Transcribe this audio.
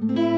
Bye.